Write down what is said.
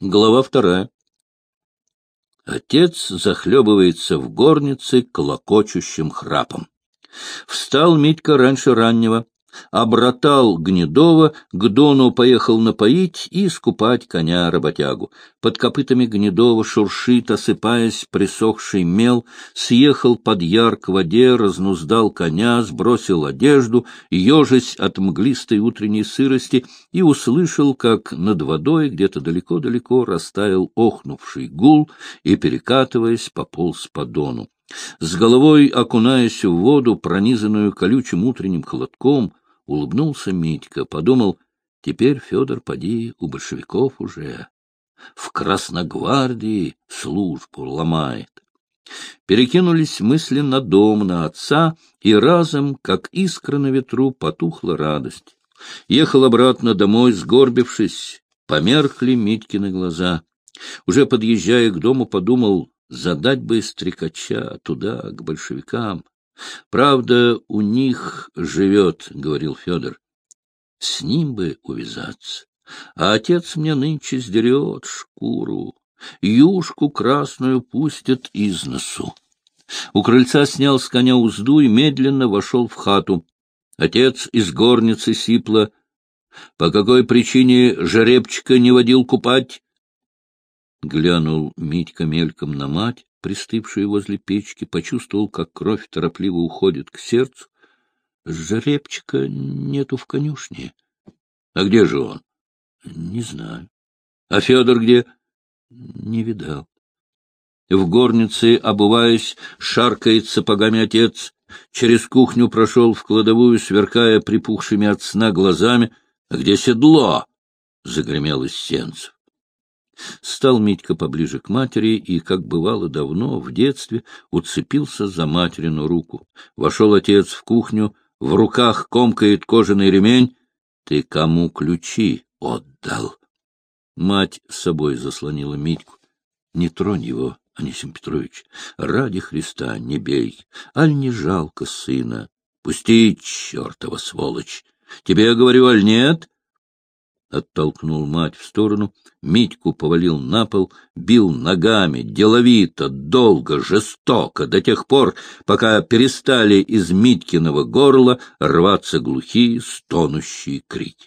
Глава вторая. Отец захлебывается в горнице колокочущим храпом. Встал Митька раньше раннего, обратал Гнедова, к Дону поехал напоить и скупать коня-работягу. Под копытами Гнедова шуршит, осыпаясь присохший мел, съехал под яр к воде, разнуздал коня, сбросил одежду, ежась от мглистой утренней сырости, и услышал, как над водой где-то далеко-далеко растаял охнувший гул и, перекатываясь, пополз по Дону. С головой окунаясь в воду, пронизанную колючим утренним холодком, Улыбнулся Митька, подумал, теперь Федор поди у большевиков уже. В Красногвардии службу ломает. Перекинулись мысли на дом, на отца, и разом, как искра на ветру, потухла радость. Ехал обратно домой, сгорбившись, померкли Митькины глаза. Уже подъезжая к дому, подумал, задать бы стрекача туда, к большевикам. Правда, у них живет, — говорил Федор. С ним бы увязаться. А отец мне нынче сдерет шкуру, юшку красную пустят из носу. У крыльца снял с коня узду и медленно вошел в хату. Отец из горницы сипло. По какой причине жеребчика не водил купать? Глянул Митька мельком на мать пристывший возле печки, почувствовал, как кровь торопливо уходит к сердцу. Жеребчика нету в конюшне. А где же он? Не знаю. А Федор где? Не видал. В горнице, обуваясь, шаркает сапогами отец. Через кухню прошел в кладовую, сверкая припухшими от сна глазами. — А где седло? — загремел из сенцев. Стал Митька поближе к матери и, как бывало давно, в детстве, уцепился за материну руку. Вошел отец в кухню, в руках комкает кожаный ремень. — Ты кому ключи отдал? Мать с собой заслонила Митьку. — Не тронь его, Анисим Петрович. Ради Христа не бей. Аль не жалко сына. Пусти, чертова сволочь. Тебе я говорю, аль нет? Оттолкнул мать в сторону, Митьку повалил на пол, бил ногами, деловито, долго, жестоко, до тех пор, пока перестали из Митькиного горла рваться глухие, стонущие крики.